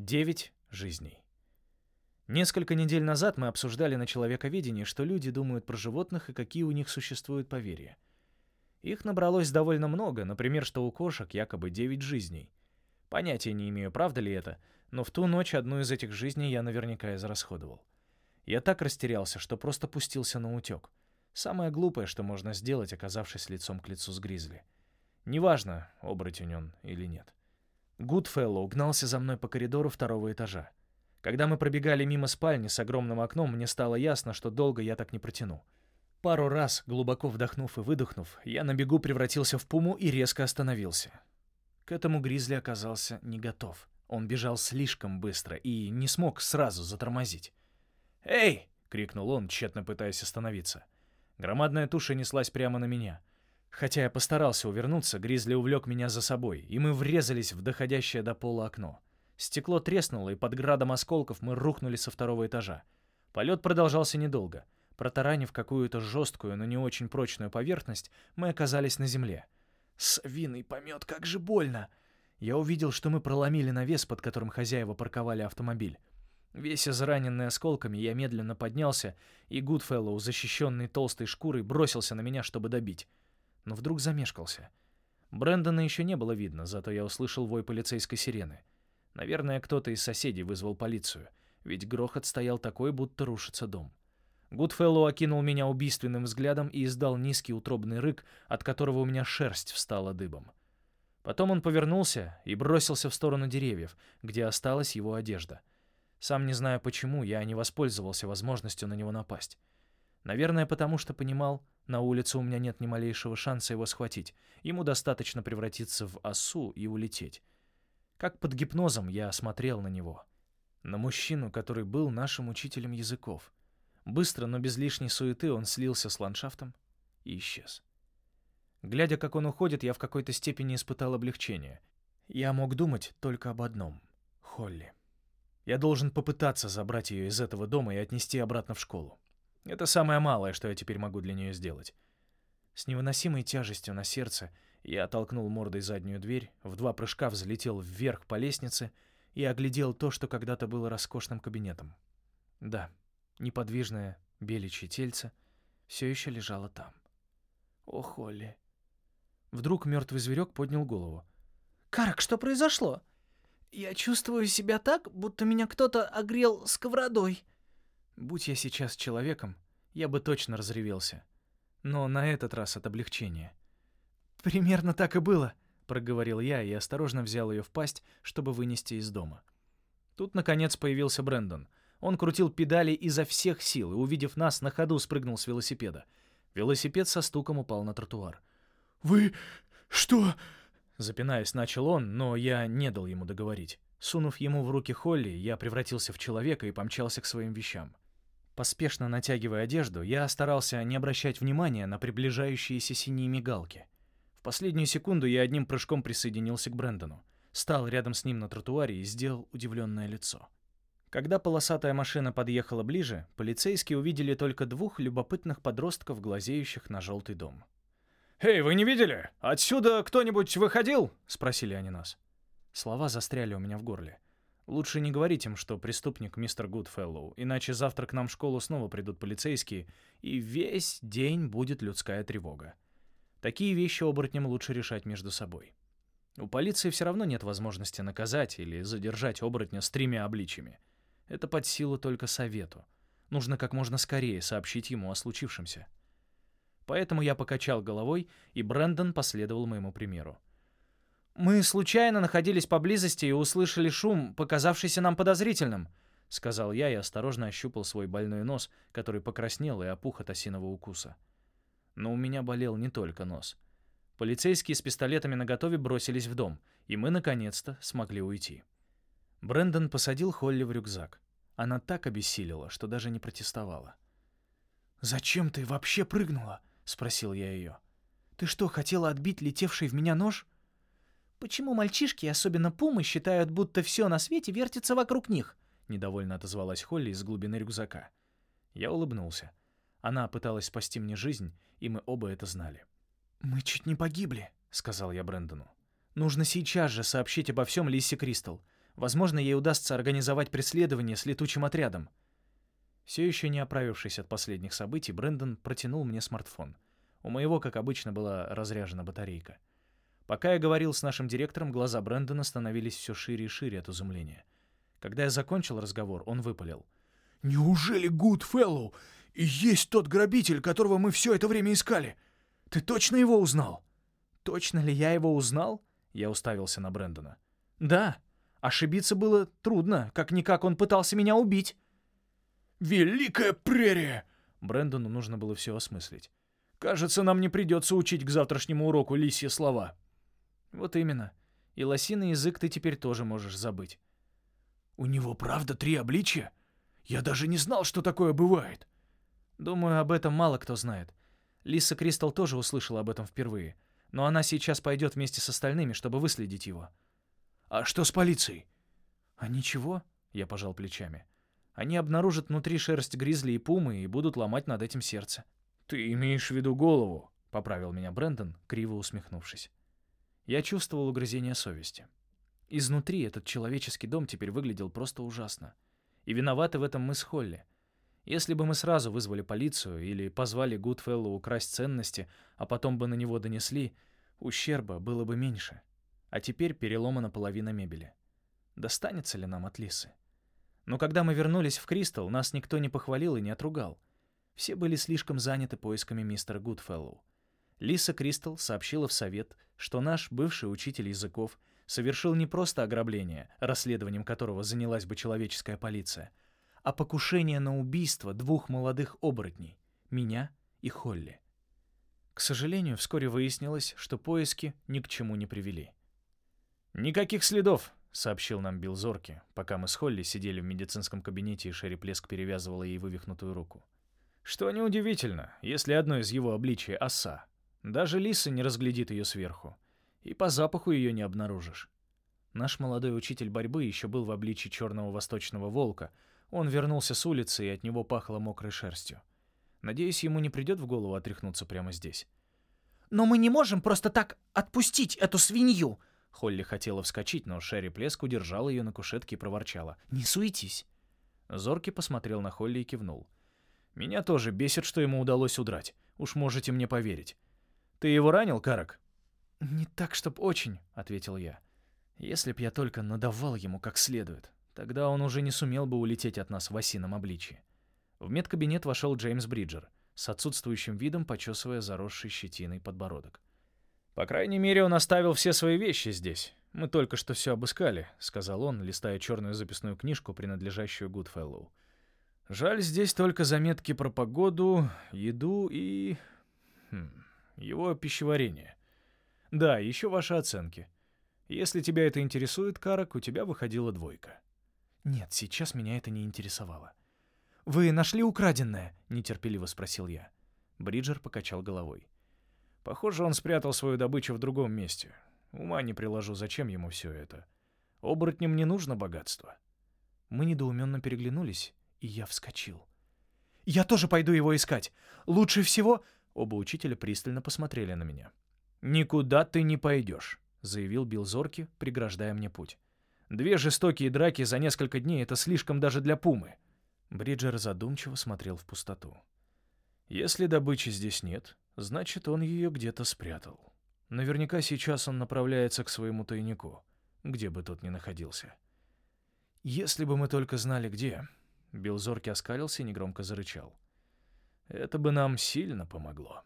Девять жизней. Несколько недель назад мы обсуждали на человековедении, что люди думают про животных и какие у них существуют поверья. Их набралось довольно много, например, что у кошек якобы девять жизней. Понятия не имею, правда ли это, но в ту ночь одну из этих жизней я наверняка израсходовал. Я так растерялся, что просто пустился на утек. Самое глупое, что можно сделать, оказавшись лицом к лицу с Гризли. Неважно, оборотень он или нет. Гудфеллоу гнался за мной по коридору второго этажа. Когда мы пробегали мимо спальни с огромным окном, мне стало ясно, что долго я так не протяну. Пару раз, глубоко вдохнув и выдохнув, я на бегу превратился в пуму и резко остановился. К этому Гризли оказался не готов. Он бежал слишком быстро и не смог сразу затормозить. «Эй!» — крикнул он, тщетно пытаясь остановиться. Громадная туша неслась прямо на меня. Хотя я постарался увернуться, Гризли увлек меня за собой, и мы врезались в доходящее до пола окно. Стекло треснуло, и под градом осколков мы рухнули со второго этажа. Полет продолжался недолго. Протаранив какую-то жесткую, но не очень прочную поверхность, мы оказались на земле. «Свиный помет, как же больно!» Я увидел, что мы проломили навес, под которым хозяева парковали автомобиль. Весь израненный осколками, я медленно поднялся, и Гудфеллоу, защищенный толстой шкурой, бросился на меня, чтобы добить но вдруг замешкался. Брэндона еще не было видно, зато я услышал вой полицейской сирены. Наверное, кто-то из соседей вызвал полицию, ведь грохот стоял такой, будто рушится дом. Гудфеллоу окинул меня убийственным взглядом и издал низкий утробный рык, от которого у меня шерсть встала дыбом. Потом он повернулся и бросился в сторону деревьев, где осталась его одежда. Сам не знаю почему, я не воспользовался возможностью на него напасть. Наверное, потому что понимал, на улице у меня нет ни малейшего шанса его схватить. Ему достаточно превратиться в осу и улететь. Как под гипнозом я смотрел на него. На мужчину, который был нашим учителем языков. Быстро, но без лишней суеты он слился с ландшафтом и исчез. Глядя, как он уходит, я в какой-то степени испытал облегчение. Я мог думать только об одном — Холли. Я должен попытаться забрать ее из этого дома и отнести обратно в школу. Это самое малое, что я теперь могу для нее сделать. С невыносимой тяжестью на сердце я оттолкнул мордой заднюю дверь, в два прыжка взлетел вверх по лестнице и оглядел то, что когда-то было роскошным кабинетом. Да, неподвижное беличье тельце все еще лежало там. О, Холли. Вдруг мертвый зверек поднял голову. «Карк, что произошло? Я чувствую себя так, будто меня кто-то огрел сковородой». Будь я сейчас человеком, я бы точно разревелся. Но на этот раз от облегчения. «Примерно так и было», — проговорил я и осторожно взял ее в пасть, чтобы вынести из дома. Тут, наконец, появился Брэндон. Он крутил педали изо всех сил и, увидев нас, на ходу спрыгнул с велосипеда. Велосипед со стуком упал на тротуар. «Вы что?» Запинаясь, начал он, но я не дал ему договорить. Сунув ему в руки Холли, я превратился в человека и помчался к своим вещам. Поспешно натягивая одежду, я старался не обращать внимания на приближающиеся синие мигалки. В последнюю секунду я одним прыжком присоединился к Брэндону, стал рядом с ним на тротуаре и сделал удивленное лицо. Когда полосатая машина подъехала ближе, полицейские увидели только двух любопытных подростков, глазеющих на желтый дом. «Эй, вы не видели? Отсюда кто-нибудь выходил?» — спросили они нас. Слова застряли у меня в горле. Лучше не говорить им, что преступник мистер Гудфеллоу, иначе завтра к нам в школу снова придут полицейские, и весь день будет лютая тревога. Такие вещи оборотням лучше решать между собой. У полиции все равно нет возможности наказать или задержать оборотня с тремя обличьями. Это под силу только совету. Нужно как можно скорее сообщить ему о случившемся. Поэтому я покачал головой, и Брэндон последовал моему примеру. «Мы случайно находились поблизости и услышали шум, показавшийся нам подозрительным», — сказал я и осторожно ощупал свой больной нос, который покраснел и опух от осиного укуса. Но у меня болел не только нос. Полицейские с пистолетами наготове бросились в дом, и мы, наконец-то, смогли уйти. Брэндон посадил Холли в рюкзак. Она так обессилила, что даже не протестовала. «Зачем ты вообще прыгнула?» — спросил я ее. «Ты что, хотела отбить летевший в меня нож?» «Почему мальчишки, особенно пумы, считают, будто все на свете вертится вокруг них?» — недовольно отозвалась Холли из глубины рюкзака. Я улыбнулся. Она пыталась спасти мне жизнь, и мы оба это знали. «Мы чуть не погибли», — сказал я Брэндону. «Нужно сейчас же сообщить обо всем Лисе Кристал. Возможно, ей удастся организовать преследование с летучим отрядом. Все еще не оправившись от последних событий, Брэндон протянул мне смартфон. У моего, как обычно, была разряжена батарейка. Пока я говорил с нашим директором, глаза Брэндона становились все шире и шире от изумления. Когда я закончил разговор, он выпалил. «Неужели Гудфеллоу и есть тот грабитель, которого мы все это время искали? Ты точно его узнал?» «Точно ли я его узнал?» Я уставился на Брэндона. «Да. Ошибиться было трудно. Как-никак он пытался меня убить». «Великая прерия!» Брэндону нужно было все осмыслить. «Кажется, нам не придется учить к завтрашнему уроку лисье слова». «Вот именно. И лосиный язык ты теперь тоже можешь забыть». «У него правда три обличия? Я даже не знал, что такое бывает». «Думаю, об этом мало кто знает. Лиса Кристал тоже услышала об этом впервые. Но она сейчас пойдет вместе с остальными, чтобы выследить его». «А что с полицией?» «А ничего», — я пожал плечами. Они обнаружат внутри шерсть гризли и пумы и будут ломать над этим сердце. «Ты имеешь в виду голову?» — поправил меня Брэндон, криво усмехнувшись. Я чувствовал угрызение совести. Изнутри этот человеческий дом теперь выглядел просто ужасно. И виноваты в этом мы с Холли. Если бы мы сразу вызвали полицию или позвали Гудфеллу украсть ценности, а потом бы на него донесли, ущерба было бы меньше. А теперь переломана половина мебели. Достанется ли нам от Лисы? Но когда мы вернулись в Кристал, нас никто не похвалил и не отругал. Все были слишком заняты поисками мистера Гудфеллоу. Лиса Кристал сообщила в совет, что наш бывший учитель языков совершил не просто ограбление, расследованием которого занялась бы человеческая полиция, а покушение на убийство двух молодых оборотней — меня и Холли. К сожалению, вскоре выяснилось, что поиски ни к чему не привели. «Никаких следов», — сообщил нам Билл Зорки, пока мы с Холли сидели в медицинском кабинете и Шерри Плеск перевязывала ей вывихнутую руку. Что неудивительно, если одно из его обличий — оса. Даже лиса не разглядит ее сверху. И по запаху ее не обнаружишь. Наш молодой учитель борьбы еще был в обличии черного восточного волка. Он вернулся с улицы, и от него пахло мокрой шерстью. Надеюсь, ему не придет в голову отряхнуться прямо здесь. «Но мы не можем просто так отпустить эту свинью!» Холли хотела вскочить, но Шерри Плеск удержала ее на кушетке и проворчала. «Не суетись!» Зорки посмотрел на Холли и кивнул. «Меня тоже бесит, что ему удалось удрать. Уж можете мне поверить. Ты его ранил, Карак?» «Не так, чтоб очень», — ответил я. «Если б я только надавал ему как следует, тогда он уже не сумел бы улететь от нас в осином обличье». В медкабинет вошел Джеймс Бриджер, с отсутствующим видом почесывая заросший щетиной подбородок. «По крайней мере, он оставил все свои вещи здесь. Мы только что все обыскали», — сказал он, листая черную записную книжку, принадлежащую Гудфеллоу. «Жаль, здесь только заметки про погоду, еду и... Хм, его пищеварение. Да, еще ваши оценки. Если тебя это интересует, Карак, у тебя выходила двойка». Нет, сейчас меня это не интересовало. «Вы нашли украденное?» — нетерпеливо спросил я. Бриджер покачал головой. Похоже, он спрятал свою добычу в другом месте. Ума не приложу, зачем ему все это. Оборотням не нужно богатство. Мы недоуменно переглянулись, и я вскочил. «Я тоже пойду его искать. Лучше всего...» Оба учителя пристально посмотрели на меня. «Никуда ты не пойдешь», — заявил Билл Зорки, преграждая мне путь. «Две жестокие драки за несколько дней — это слишком даже для пумы». Бриджер задумчиво смотрел в пустоту. «Если добычи здесь нет, Значит, он ее где-то спрятал. Наверняка сейчас он направляется к своему тайнику, где бы тот ни находился. Если бы мы только знали, где... Билл Зорки оскалился и негромко зарычал. Это бы нам сильно помогло.